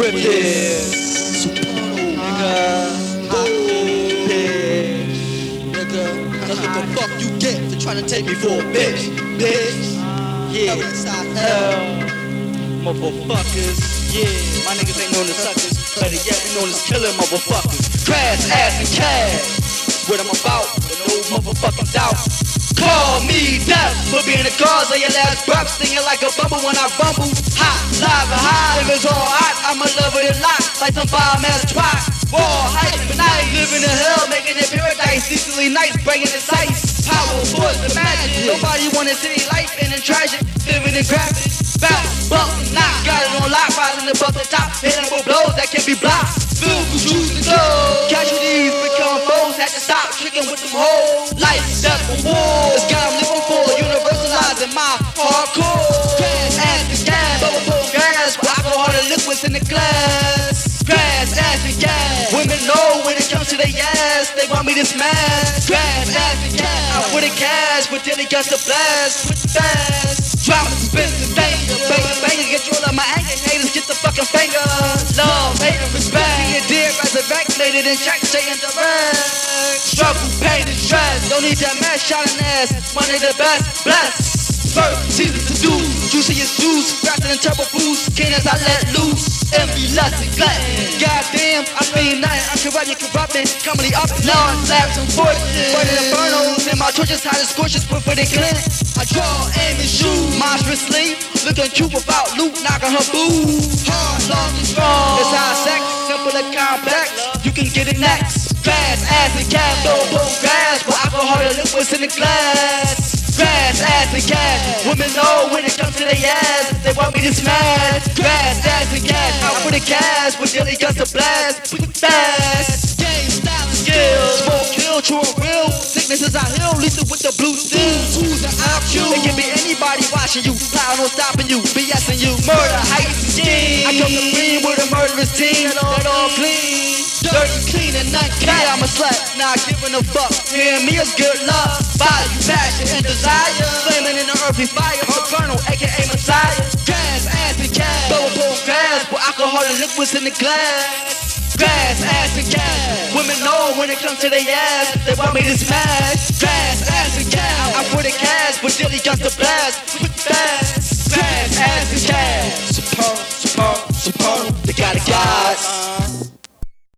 rip this. Nigga, bitch. Nigga, that's what the fuck you get for trying to take me for a bitch. Bitch. Yeah. Hell. Motherfuckers. Yeah. My niggas ain't known as suckers. Better yet, we known as killing motherfuckers. Crash, ass, and cash. What I'm about, with no motherfucking doubt. Call me death for being the cause of your last breath. Stinging like a bubble when I rumble. Hot, live, and high. If it's all hot, I'ma love it a lot. Like some bomb ass twat. War, hype, and night. Living in hell, making it paradise. Secretly nice, bringing it sights. Power, force, the magic. Nobody wanna see life in a tragic. Living in gravity. Bounce, bump, knock. Got it on lock, rising above the top. Hitting with blows that can't be blocked. With juice and glow. Casualties become foes. Had to stop tricking with them hoes. Life, death, and war. This guy I'm living for. Universalizing my hardcore. In the glass. Grass, ass, and gas. Women know when it comes to their ass. They want me to smash. Grass, ass, and gas. I put it cash, but then it got to blast. With fast. Drop, spin, and danger. Banger, banger. All of my anger. Haters, get the fucking finger. Love, hate, and respect. Being dear, resurrected and check, in direct. Struggle, pain, and stress. Don't need that mess, shining ass. Money the best, bless. First, season to do. Juicy as juice, faster than turbo boost. Can't as I let loose. Envy, lust, and glut. Goddamn, I mean nothing. I'm corrupt, you corrupting. Comedy up, now I'm slaps and forces. Burning infernos, and my torches hot as scorches, put for the clinic. I draw, aim, and shoot. Monstrously, looking cute without loot, knocking her boo. Hard, long, and strong. It's high sex, simple and complex. You can get it next. Fast, ass, and gas, throw boom grass. With alcohol and liquids in the glass. Grass, ass, and gas. Women know when it comes to their ass. They want me to smash. Grass, ass, and gas. Out for the cash. With daily guts to blast. Quick, fast. Game, style, and skills. Smoke, kill, true or real. Sicknesses I heal. Lethal with the blue steel. Who's the IQ? It can be anybody watching you. Power no stopping you. BSing you. Murder, height, scheme. I come to green with a murderous team. That all clean. Dirty, clean, and uncut. I'm a slut, not giving a fuck. Hearing me is good love. Body, passion, and desire. Flaming in the earthly fire. Supernal, aka Messiah. Gas, ass, and gas. Throw a bowl of grass with alcohol and liquids in the glass. Grass, ass, and gas. Women know when it comes to their ass. They want me to smash. Grass, ass, and gas. I put it cash, but dilly guns to blast. Quick, fast. Grass, ass, and gas. Support, support, support. They got it, guys.